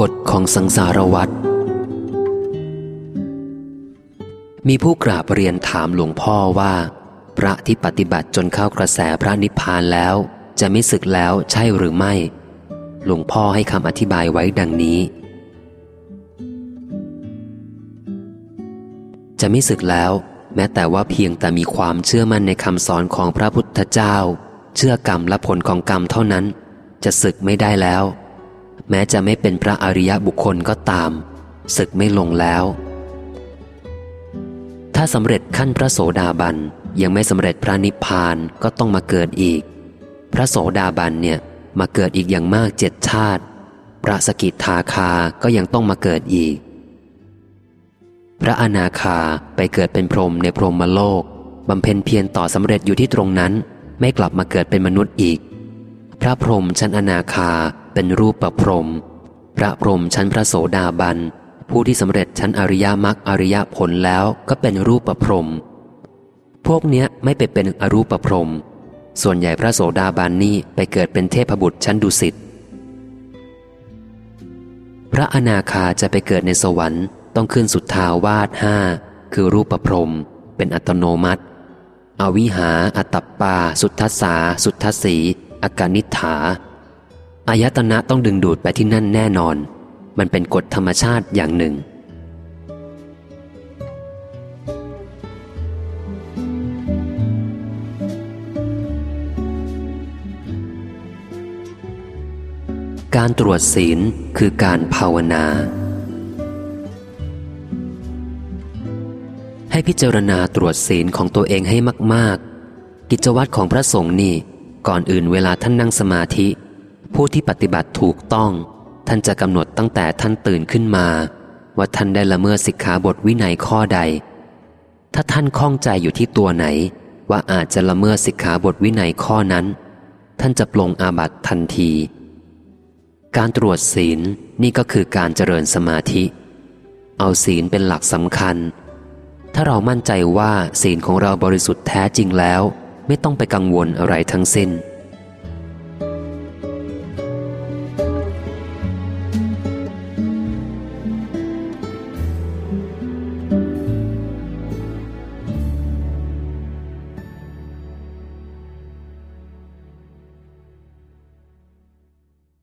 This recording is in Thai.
กฎของสังสารวัตรมีผู้กราบเรียนถามหลวงพ่อว่า พระที่ปฏิบัติจนเข้ากระแสพระนิพพานแล้ว จะไม่ศึกแล้วใช่หรือไม่ หลวงพ่อให้คำอธิบายไว้ดังนี้ จะไม่ศึกแล้ว แม้แต่ว่าเพียงแต่มีความเชื่อมั่นในคำสอนของพระพุทธเจ้า เชื่อกรรมและผลของกรรมเท่านั้น จะศึกไม่ได้แล้ว แม้จะไม่เป็นพระอริยบุคคลก็ตาม ศึกไม่ลงแล้ว ถ้าสำเร็จขั้นพระโสดาบันยังไม่สำเร็จพระนิพพานก็ต้องมาเกิดอีก พระโสดาบันเนี่ยมาเกิดอีกอย่างมากเจ็ดชาติ พระสกิทาคาก็ยังต้องมาเกิดอีก พระอนาคาไปเกิดเป็นพรหมในพรหมโลกบำเพ็ญเพียรต่อสำเร็จอยู่ที่ตรงนั้น ไม่กลับมาเกิดเป็นมนุษย์อีก พระพรหมชั้นอนาคาเป็นรูปประพรหมพระพรหมชั้นพระโสดาบัน ผู้ที่สำเร็จชั้นอริยมรรคอริยผลแล้วก็เป็นรูปประพรหมพวกเนี้ยไม่ไปเป็นอรูปประพรหมส่วนใหญ่พระโสดาบันนี่ไปเกิดเป็นเทพบุตรชั้นดุสิตพระอนาคาจะไปเกิดในสวรรค์ต้องขึ้นสุดทาวาสห้าคือรูปประพรมเป็นอัตโนมัติ อวิหา อัตตปา สุทธสา สุทธสีอากานิฐาอายตนะต้องดึงดูดไปที่นั่นแน่นอน มันเป็นกฎธรรมชาติอย่างหนึ่ง การตรวจศีลคือการภาวนา พิจารณาตรวจศีลของตัวเองให้มาก ๆ กิจวัตรของพระสงฆ์นี่ ก่อนอื่นเวลาท่านนั่งสมาธิ ผู้ที่ปฏิบัติถูกต้อง ท่านจะกำหนดตั้งแต่ท่านตื่นขึ้นมา ว่าท่านได้ละเมิดสิกขาบทวินัยข้อใด ถ้าท่านคล่องใจอยู่ที่ตัวไหน ว่าอาจจะละเมิดสิกขาบทวินัยข้อนั้น ท่านจะปลงอาบัตทันที การตรวจศีลนี่ก็คือการเจริญสมาธิ เอาศีลเป็นหลักสำคัญ ถ้าเรามั่นใจว่าศีลของเราบริสุทธิ์แท้จริงแล้ว ไม่ต้องไปกังวลอะไรทั้งสิ้น